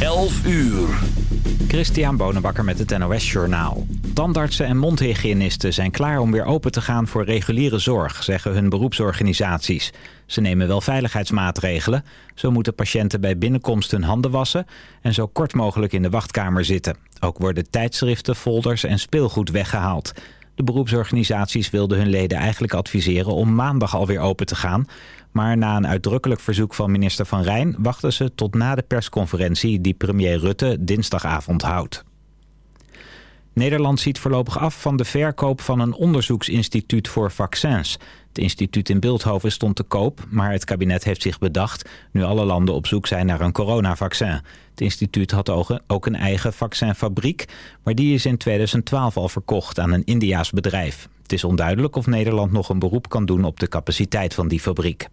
11 uur. Christian Bonenbakker met het NOS Journaal. Tandartsen en mondhygiënisten zijn klaar om weer open te gaan voor reguliere zorg, zeggen hun beroepsorganisaties. Ze nemen wel veiligheidsmaatregelen. Zo moeten patiënten bij binnenkomst hun handen wassen en zo kort mogelijk in de wachtkamer zitten. Ook worden tijdschriften, folders en speelgoed weggehaald. De beroepsorganisaties wilden hun leden eigenlijk adviseren om maandag alweer open te gaan. Maar na een uitdrukkelijk verzoek van minister Van Rijn... wachten ze tot na de persconferentie die premier Rutte dinsdagavond houdt. Nederland ziet voorlopig af van de verkoop van een onderzoeksinstituut voor vaccins. Het instituut in Beeldhoven stond te koop, maar het kabinet heeft zich bedacht... nu alle landen op zoek zijn naar een coronavaccin. Het instituut had ook een eigen vaccinfabriek... maar die is in 2012 al verkocht aan een Indiaas bedrijf. Het is onduidelijk of Nederland nog een beroep kan doen op de capaciteit van die fabriek.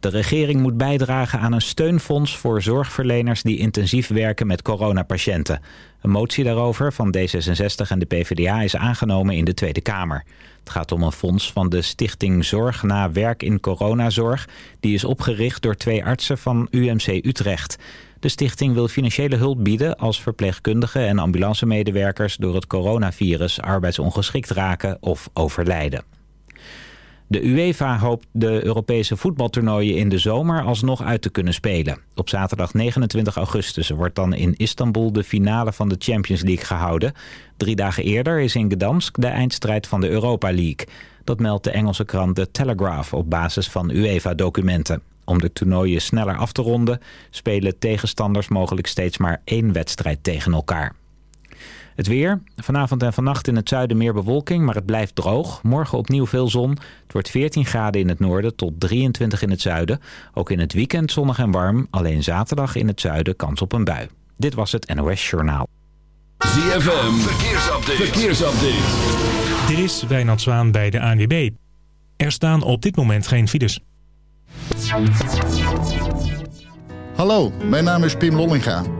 De regering moet bijdragen aan een steunfonds voor zorgverleners die intensief werken met coronapatiënten. Een motie daarover van D66 en de PvdA is aangenomen in de Tweede Kamer. Het gaat om een fonds van de Stichting Zorg na Werk in Coronazorg. Die is opgericht door twee artsen van UMC Utrecht. De stichting wil financiële hulp bieden als verpleegkundigen en ambulancemedewerkers door het coronavirus arbeidsongeschikt raken of overlijden. De UEFA hoopt de Europese voetbaltoernooien in de zomer alsnog uit te kunnen spelen. Op zaterdag 29 augustus wordt dan in Istanbul de finale van de Champions League gehouden. Drie dagen eerder is in Gdansk de eindstrijd van de Europa League. Dat meldt de Engelse krant The Telegraph op basis van UEFA-documenten. Om de toernooien sneller af te ronden spelen tegenstanders mogelijk steeds maar één wedstrijd tegen elkaar. Het weer. Vanavond en vannacht in het zuiden meer bewolking, maar het blijft droog. Morgen opnieuw veel zon. Het wordt 14 graden in het noorden tot 23 in het zuiden. Ook in het weekend zonnig en warm. Alleen zaterdag in het zuiden kans op een bui. Dit was het NOS Journaal. ZFM. Verkeersupdate. Verkeersupdate. Dit is Wijnand Zwaan bij de ANWB. Er staan op dit moment geen files. Hallo, mijn naam is Pim Lollinga.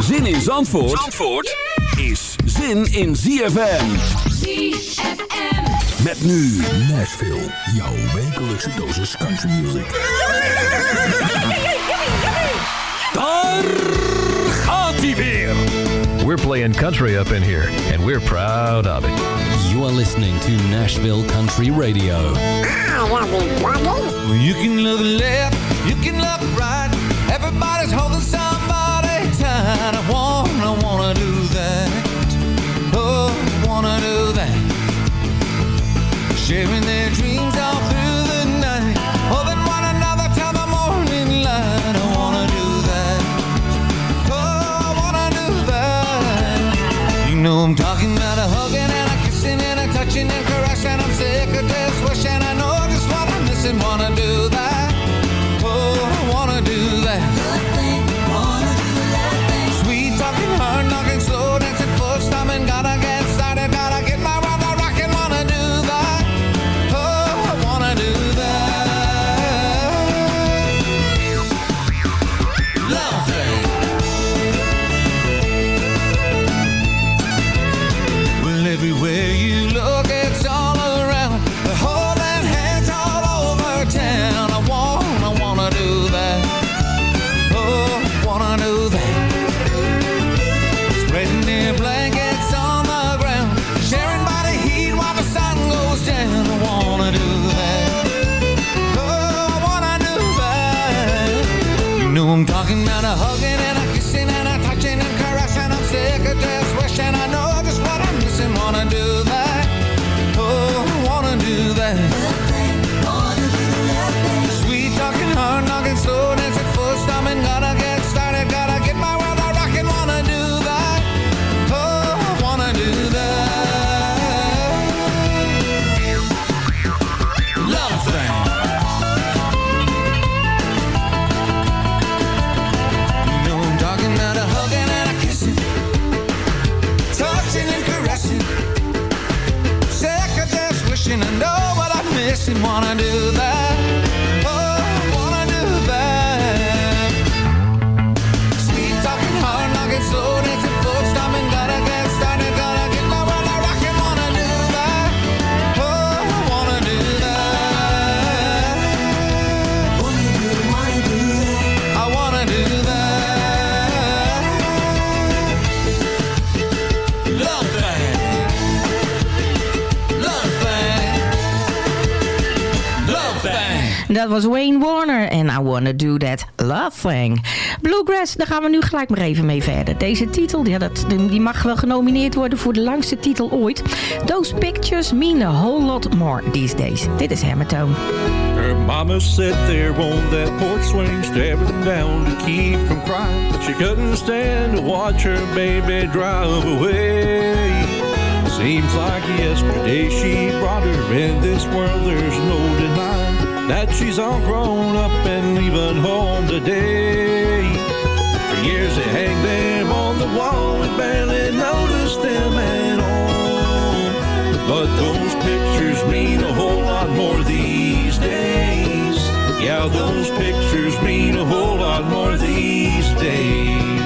Zin in Zandvoort, Zandvoort is zin in ZFM. ZFM. Met nu Nashville, jouw wekelijkse dosis country music. Daar gaat hij weer. We're playing country up in here, and we're proud of it. You are listening to Nashville Country Radio. You can look left, you can look right. Everybody's holding tight. I wanna, wanna do that. Oh, wanna do that. Sharing their Dat was Wayne Warner en I Wanna Do That Love Thing. Bluegrass, daar gaan we nu gelijk maar even mee verder. Deze titel ja, dat, die mag wel genomineerd worden voor de langste titel ooit. Those pictures mean a whole lot more these days. Dit is Hammertone. Her mama sat there on that porch swing, staring down to keep from crying. She couldn't stand to watch her baby drive away. Seems like yesterday she brought her in this world. There's no denying that she's all grown up and leaving home today. For years they hang them on the wall and barely notice them at all. But those pictures mean a whole lot more these days. Yeah, those pictures mean a whole lot more these days.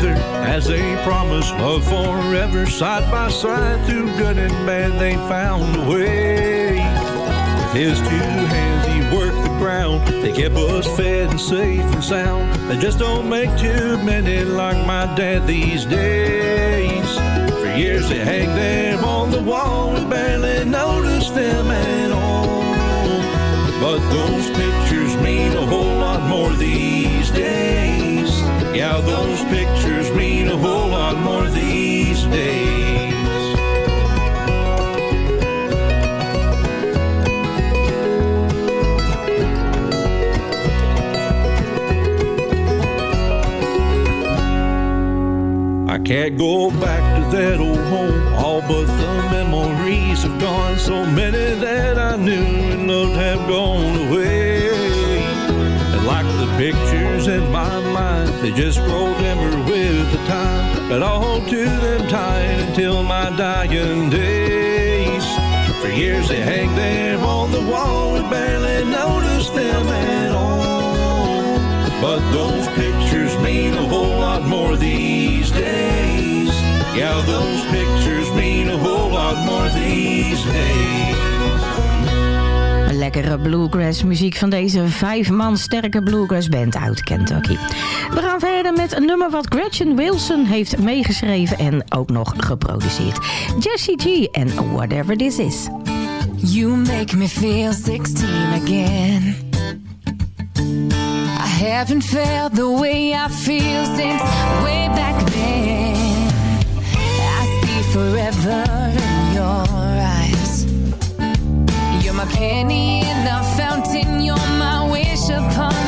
Together as they promised love forever. Side by side, through good and bad, they found a way. With his two hands, he worked the ground. They kept us fed and safe and sound. They just don't make too many like my dad these days. For years, they hang them on the wall and barely notice them at all. But those pictures mean a whole lot more these days. Yeah, those pictures mean a whole lot more these days. I can't go back to that old home, all but the memories have gone. So many that I knew and loved have gone away. And like the mind, they just dimmer with the time. But I'll hold to them tight until my dying days. For years they hang them on the wall and barely notice them at all. But those pictures mean a whole lot more these days. Yeah, those pictures mean a whole lot more these days. Lekkere bluegrass muziek van deze vijf man sterke bluegrass band uit Kentucky. We gaan verder met een nummer wat Gretchen Wilson heeft meegeschreven en ook nog geproduceerd. Jessie G en Whatever This Is. You make me feel 16 again. I haven't felt the way I feel since way back then. I see forever in your penny in the fountain. You're my wish upon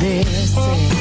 they're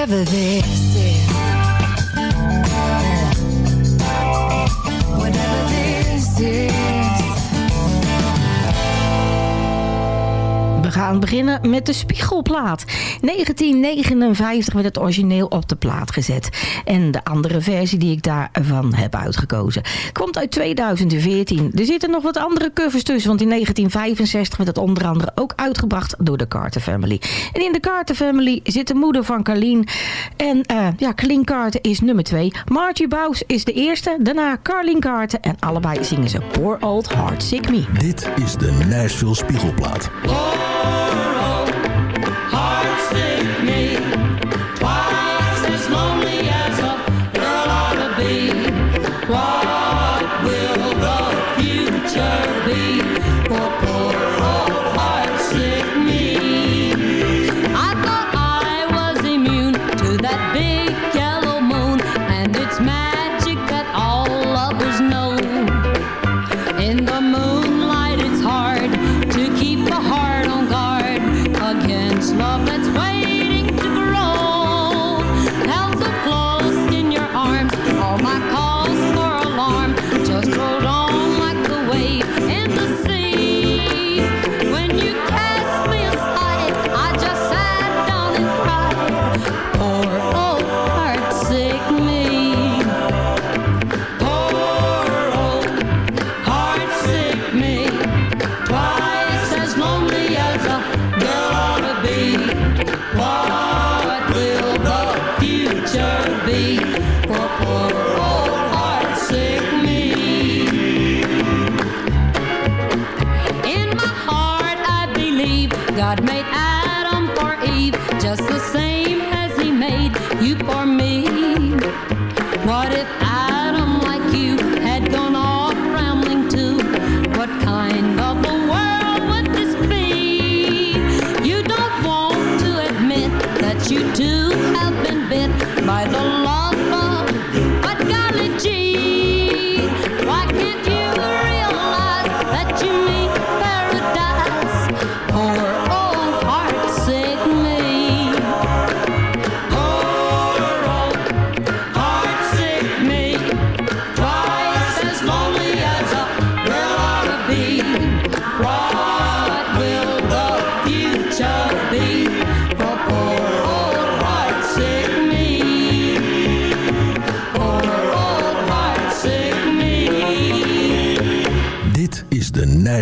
whatever this is. gaan beginnen met de spiegelplaat. 1959 werd het origineel op de plaat gezet. En de andere versie die ik daarvan heb uitgekozen. Komt uit 2014. Er zitten nog wat andere covers tussen. Want in 1965 werd het onder andere ook uitgebracht door de Carter Family. En in de Carter Family zit de moeder van Carleen. En uh, ja, Carleen Carter is nummer 2. Marty Bouws is de eerste. Daarna Carlin Carter. En allebei zingen ze Poor Old Heart Sick Me. Dit is de Nashville Spiegelplaat. just the same as he made you for me. What if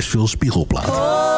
veel Spiegelplaat.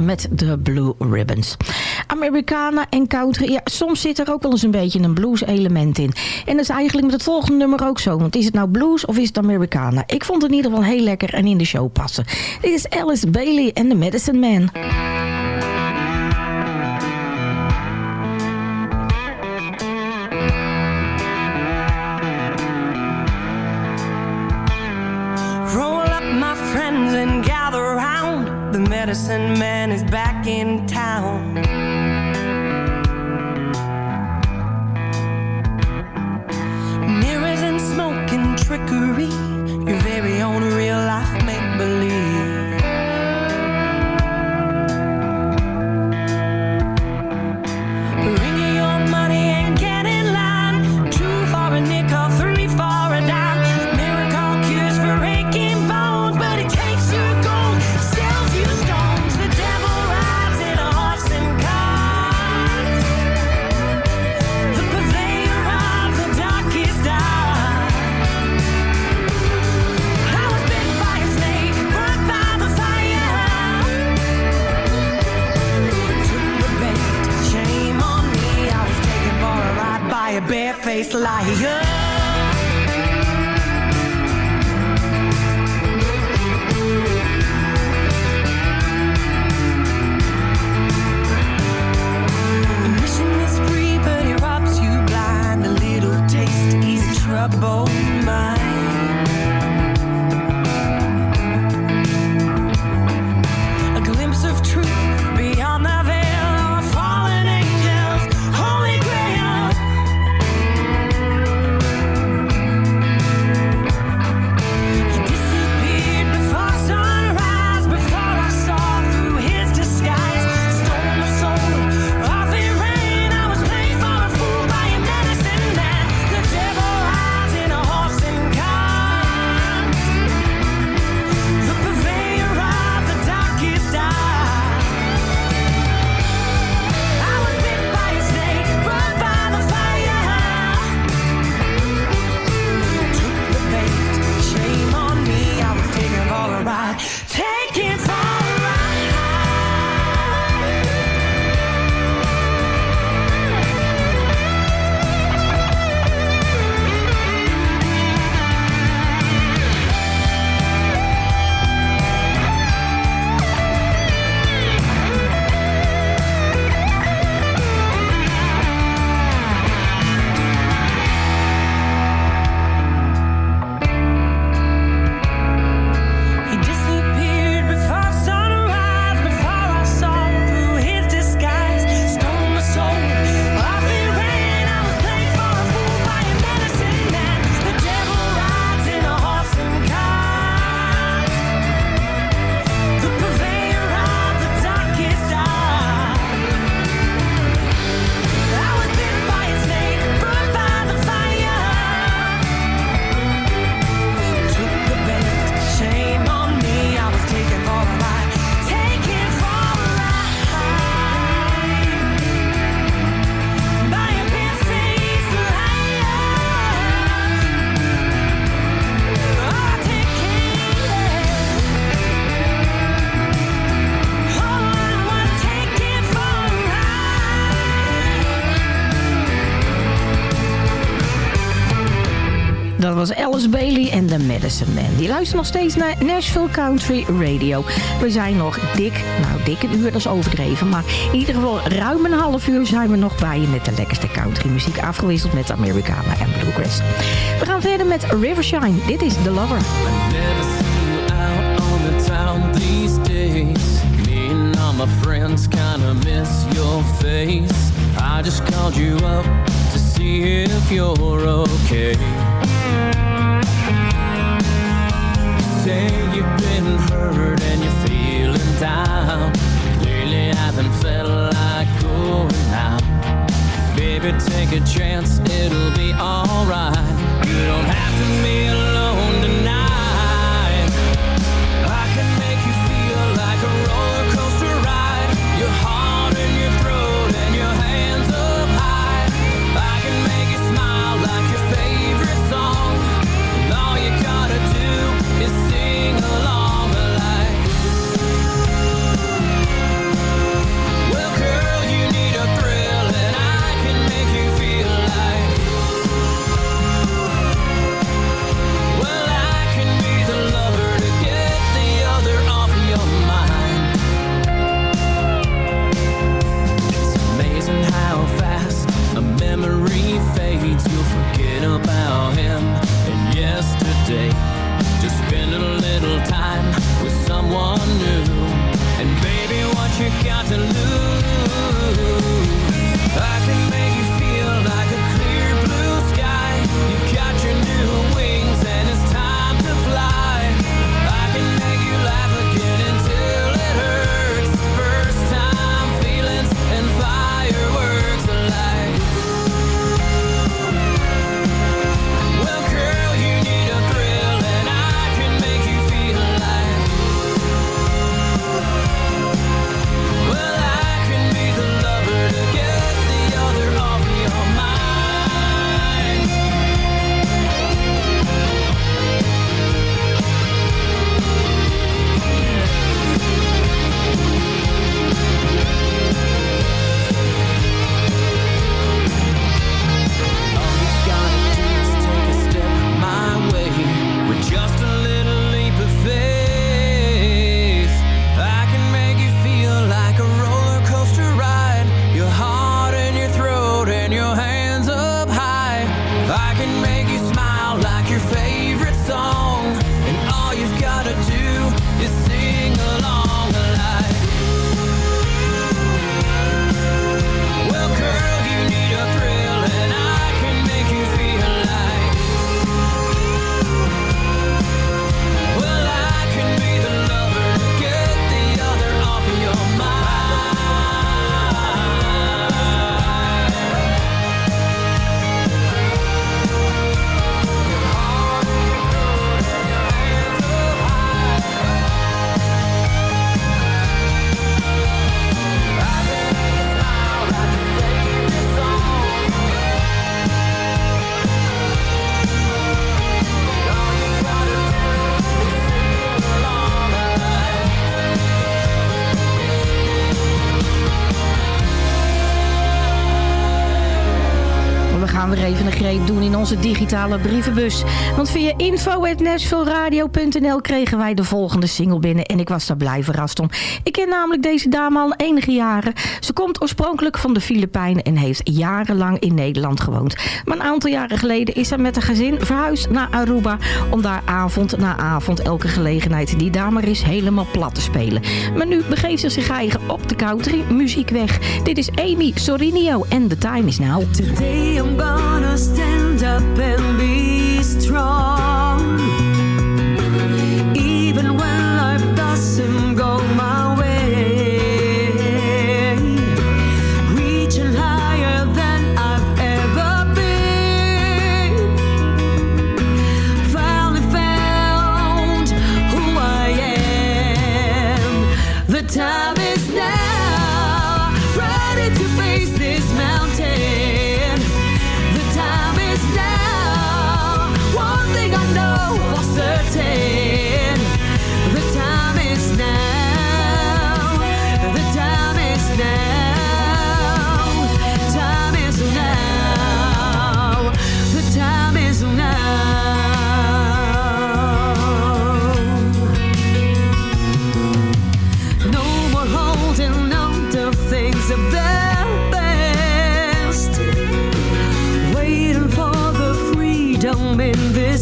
Met de Blue Ribbons. Americana en country, ja, soms zit er ook wel eens een beetje een blues element in. En dat is eigenlijk met het volgende nummer ook zo. Want is het nou blues of is het Americana? Ik vond het in ieder geval heel lekker en in de show passen. Dit is Alice Bailey en The Medicine Man. Die luisteren nog steeds naar Nashville Country Radio. We zijn nog dik, nou dik een uur, dat is overdreven. Maar in ieder geval ruim een half uur zijn we nog bij je met de lekkerste country muziek. Afgewisseld met Americana en Bluegrass. We gaan verder met Rivershine. Dit is The Lover. my friends kinda miss your face. I just called you up to see if you're okay. Say you've been hurt onze digitale brievenbus. Want via info.nashvilleradio.nl kregen wij de volgende single binnen. En ik was daar blij verrast om. Ik ken namelijk deze dame al enige jaren. Ze komt oorspronkelijk van de Filipijnen en heeft jarenlang in Nederland gewoond. Maar een aantal jaren geleden is ze met haar gezin verhuisd naar Aruba. Om daar avond na avond elke gelegenheid die maar is helemaal plat te spelen. Maar nu begeeft ze zich eigen op de country muziekweg. Dit is Amy Sorinio en The Time Is Now. Today I'm gonna stand up and be strong.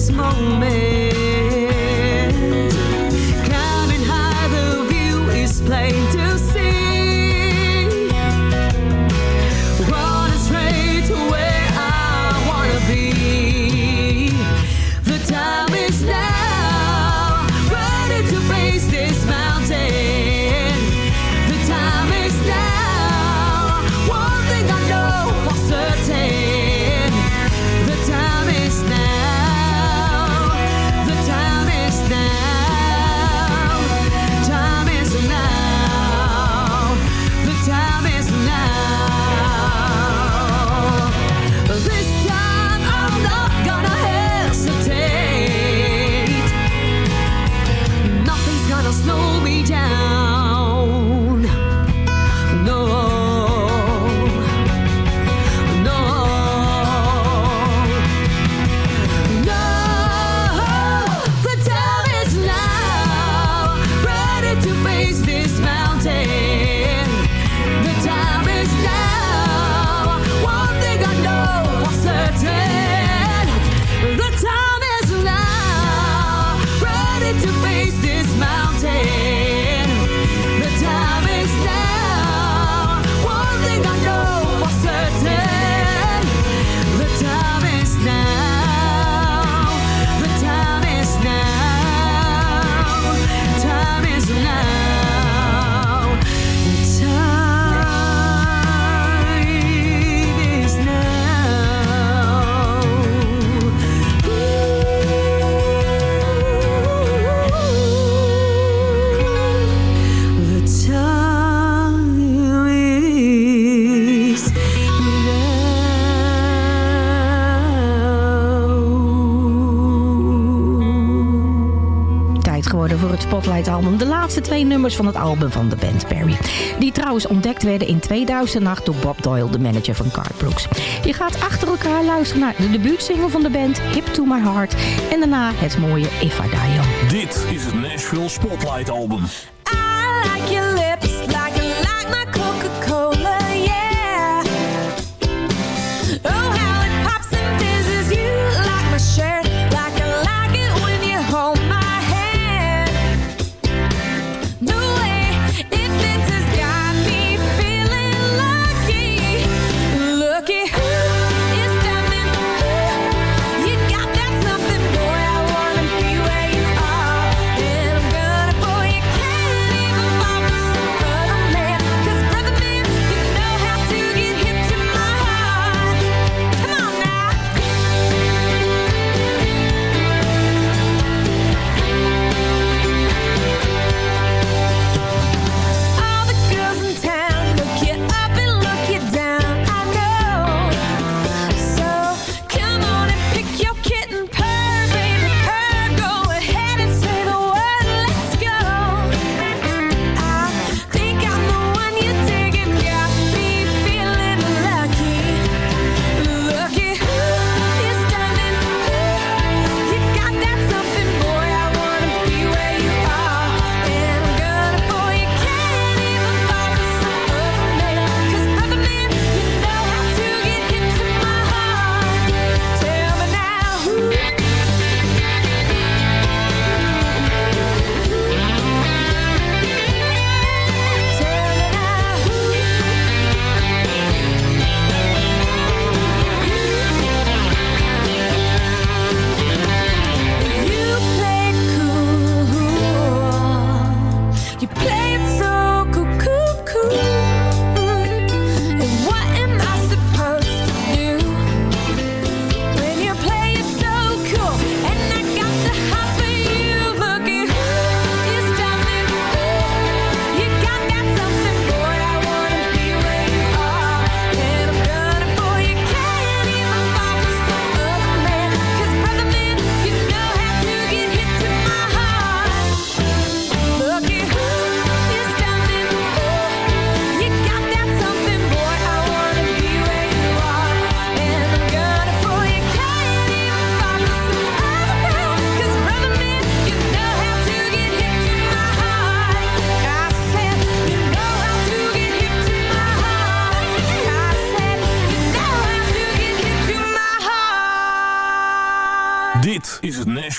this moment album van de band Perry. Die trouwens ontdekt werden in 2008 door Bob Doyle, de manager van Card Brooks. Je gaat achter elkaar luisteren naar de debuutsingle van de band Hip To My Heart en daarna het mooie If I Die Dit is het Nashville Spotlight Album. I like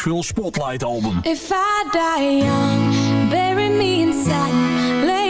Nashville Spotlight album. If I die young, bury me inside.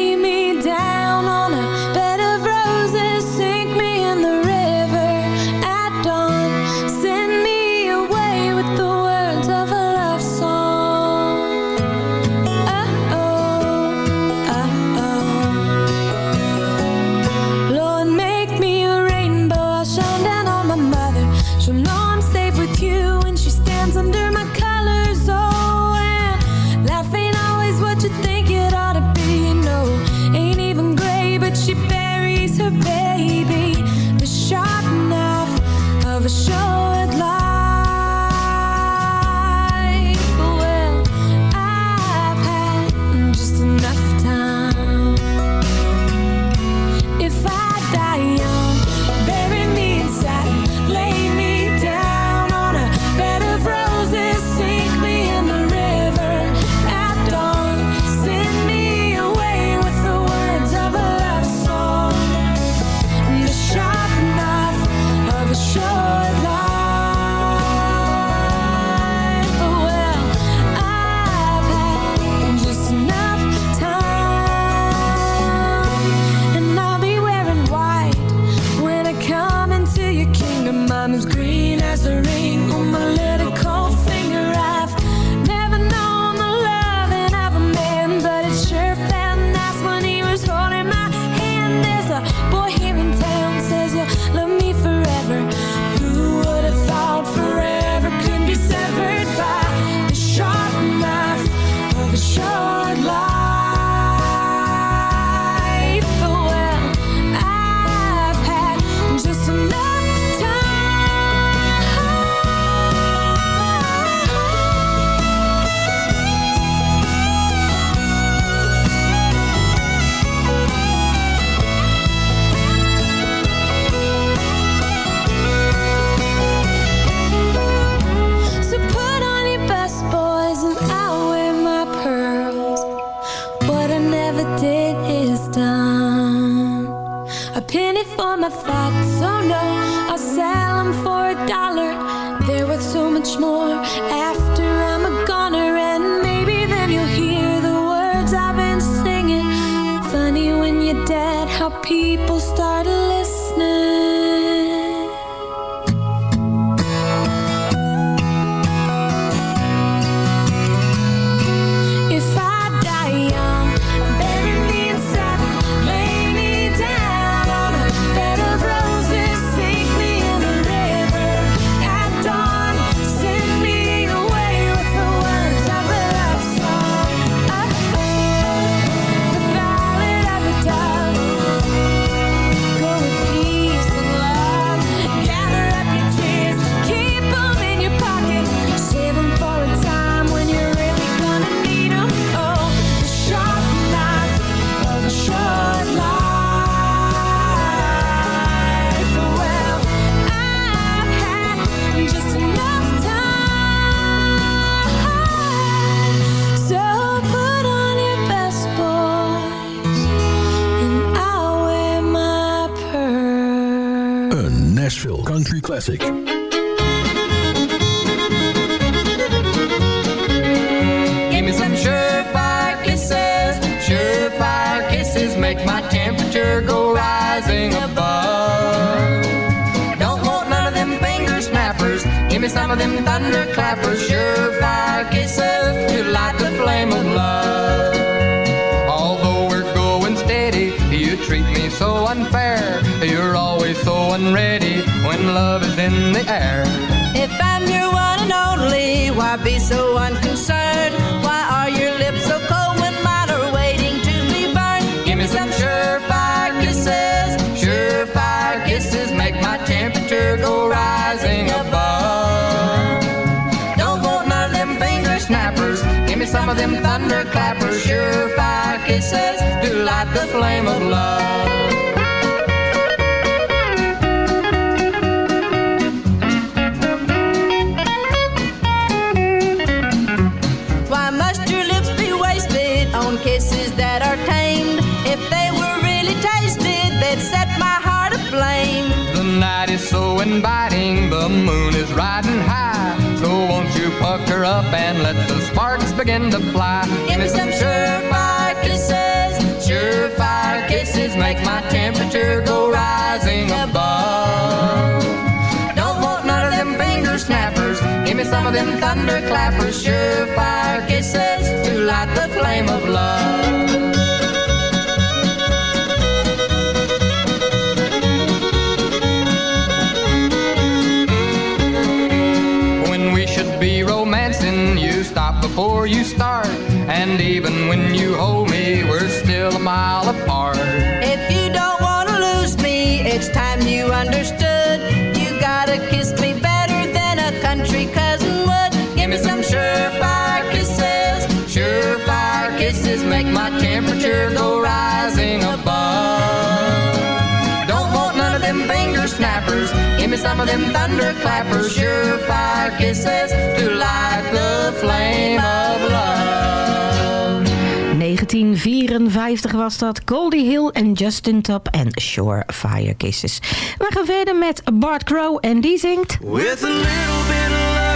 Classic. kisses do light the flame of love. kisses that are tamed. If they were really tasted, they'd set my heart aflame. The night is so inviting, the moon is riding high. So won't you pucker up and let the sparks begin to fly? Give me some sugar. always make my temperature go rising above. Don't want none of them finger snappers. Give me some of them thunder clappers, surefire kisses to light the flame of love. before you start. And even when you hold me, we're still a mile apart. of them thunderclappers, surefire kisses to light the flame of love. 1954 was dat. Goldie Hill en Justin Top en Surefire Kisses. We gaan verder met Bart Crow en die zingt... With a little bit of love.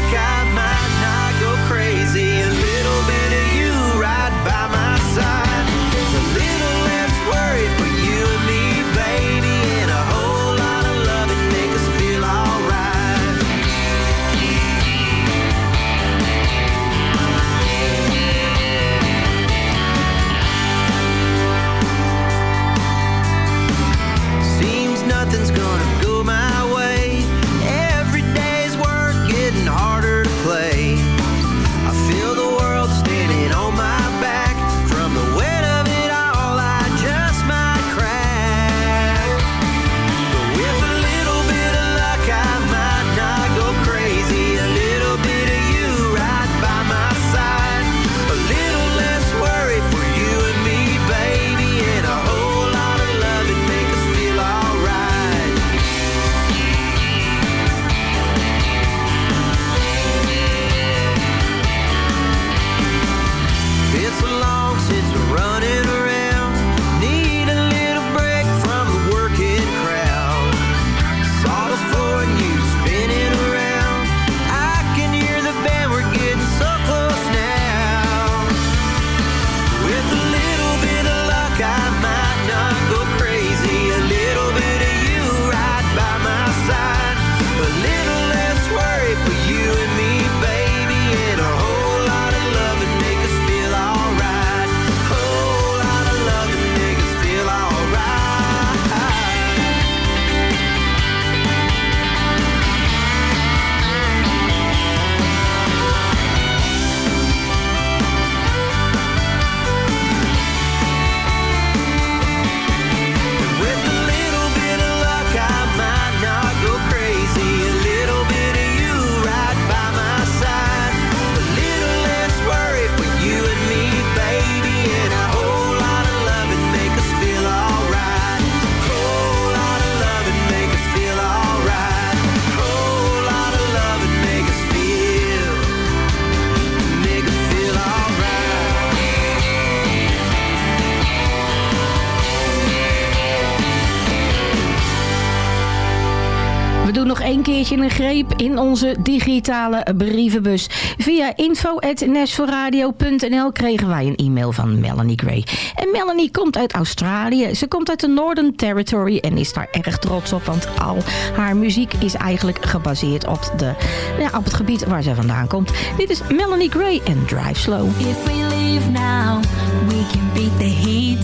onze digitale brievenbus. Via info.nashforradio.nl kregen wij een e-mail van Melanie Gray. En Melanie komt uit Australië. Ze komt uit de Northern Territory en is daar erg trots op. Want al haar muziek is eigenlijk gebaseerd op, de, ja, op het gebied waar ze vandaan komt. Dit is Melanie Gray en Drive Slow. If we leave now, we can beat the heat.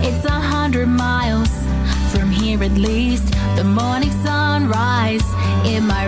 It's a hundred miles from here at least. The morning in my.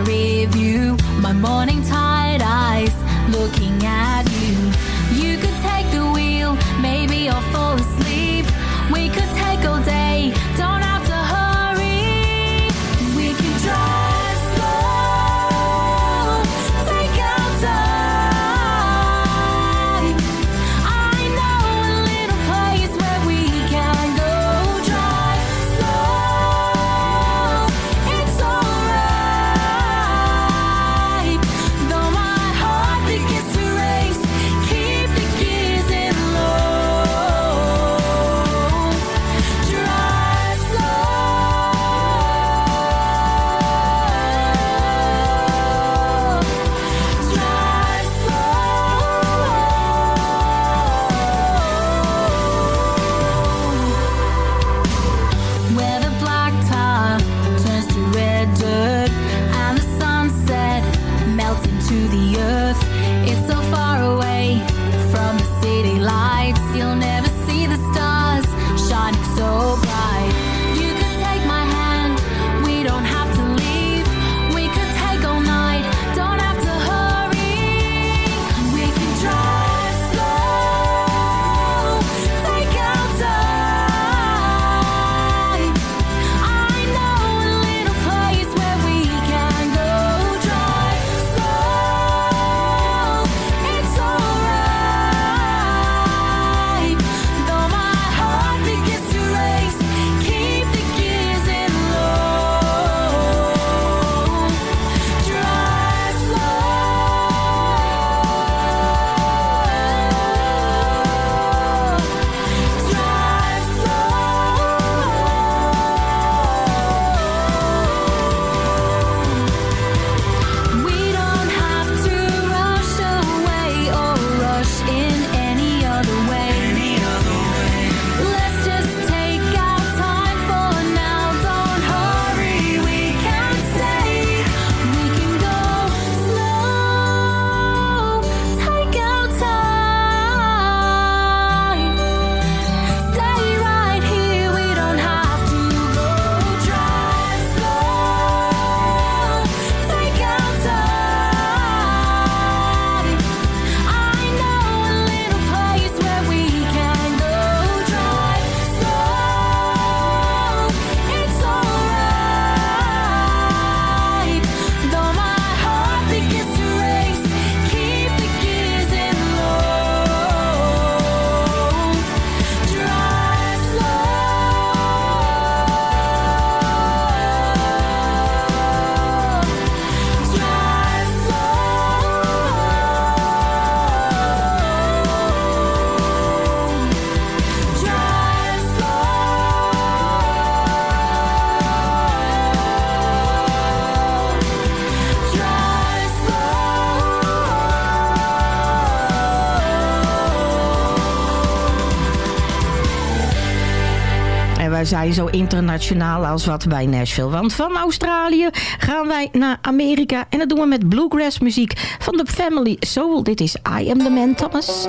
zo internationaal als wat bij Nashville. Want van Australië gaan wij naar Amerika. En dat doen we met bluegrass muziek van de Family Soul. Dit is I Am The Man, Thomas.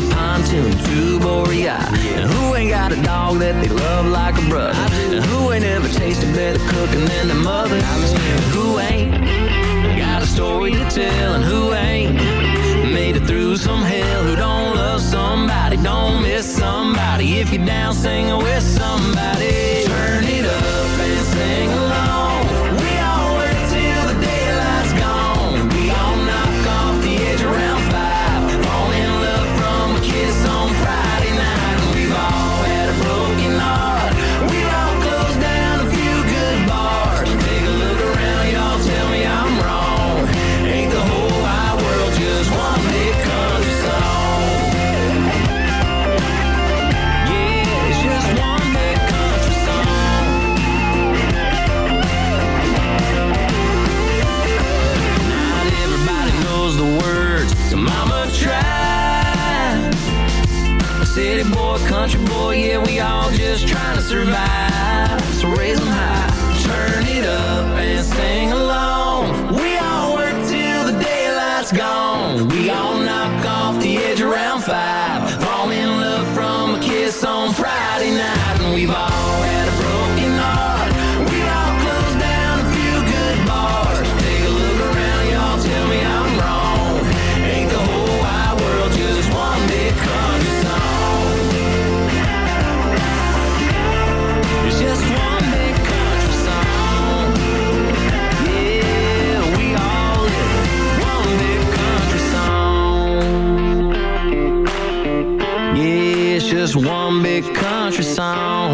a pontoon to Borea. And who ain't got a dog that they love like a brother? And who ain't ever tasted better cooking than their mother? And who ain't got a story to tell? And who ain't made it through some hell? Who don't love somebody? Don't miss somebody. If you're down, singing with somebody. Country boy, yeah, we all just trying to survive. So raise 'em high, country song.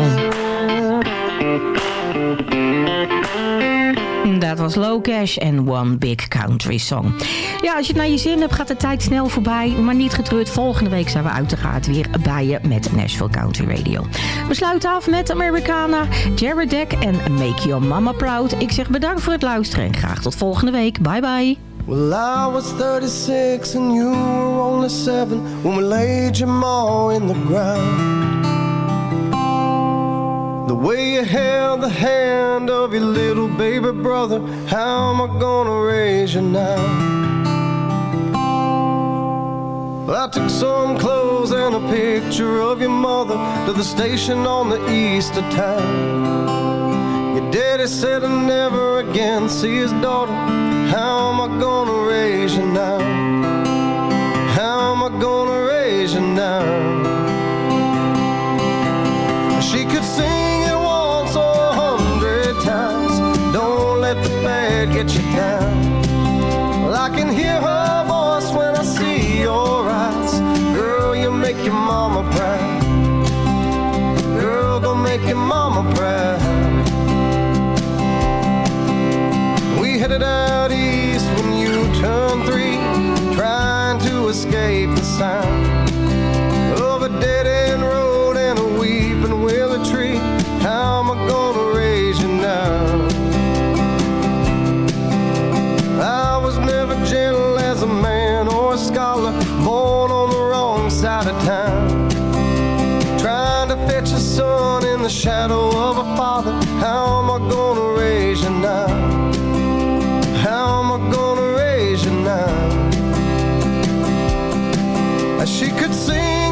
Dat was Low Cash en One Big Country Song. Ja, als je het naar je zin hebt, gaat de tijd snel voorbij. Maar niet getreurd, volgende week zijn we uiteraard weer bij je met Nashville Country Radio. We sluiten af met Americana, Jared Deck en Make Your Mama Proud. Ik zeg bedankt voor het luisteren en graag tot volgende week. Bye bye. Well, I was 36 and you were only seven when we laid your in the ground. The way you held the hand of your little baby brother, how am I gonna raise you now? Well, I took some clothes and a picture of your mother to the station on the east of town. Your daddy said I'd never again see his daughter. How am I gonna raise you now? How am I gonna raise you now? She could sing let the bad get you down. Well, I can hear her town. Trying to fetch a son in the shadow of a father. How am I gonna raise you now? How am I gonna raise you now? She could sing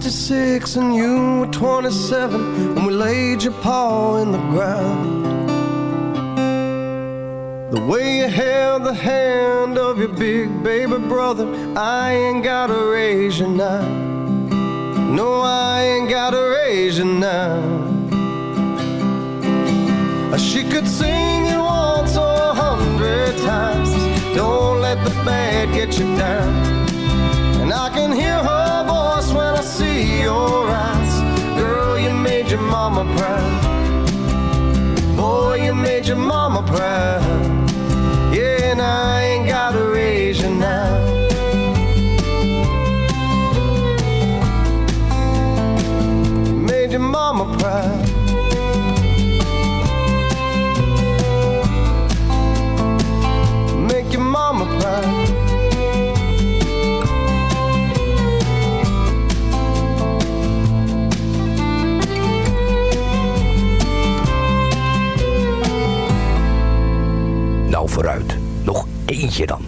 56 and you were 27 when we laid your paw in the ground. The way you held the hand of your big baby brother, I ain't gotta raise you now. No, I ain't gotta raise you now. She could sing it once or a hundred times. Don't let the bad get you down. And I can hear her voice when I your eyes. Girl, you made your mama proud. Boy, you made your mama proud. Yeah, and I ain't gotta raise you now. Made your mama proud. Make your mama proud. Get dan.